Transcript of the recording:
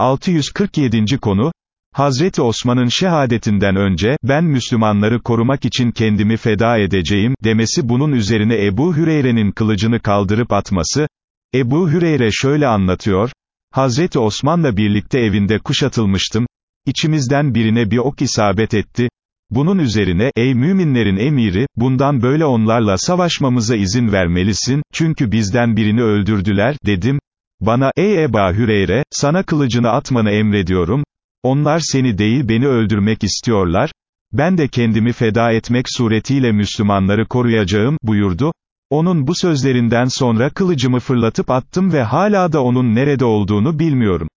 647. konu, Hazreti Osman'ın şehadetinden önce, ben Müslümanları korumak için kendimi feda edeceğim, demesi bunun üzerine Ebu Hüreyre'nin kılıcını kaldırıp atması, Ebu Hüreyre şöyle anlatıyor, Hazreti Osman'la birlikte evinde kuşatılmıştım, İçimizden birine bir ok isabet etti, bunun üzerine, ey müminlerin emiri, bundan böyle onlarla savaşmamıza izin vermelisin, çünkü bizden birini öldürdüler, dedim, bana, ey Eba Hüreyre, sana kılıcını atmanı emrediyorum, onlar seni değil beni öldürmek istiyorlar, ben de kendimi feda etmek suretiyle Müslümanları koruyacağım, buyurdu, onun bu sözlerinden sonra kılıcımı fırlatıp attım ve hala da onun nerede olduğunu bilmiyorum.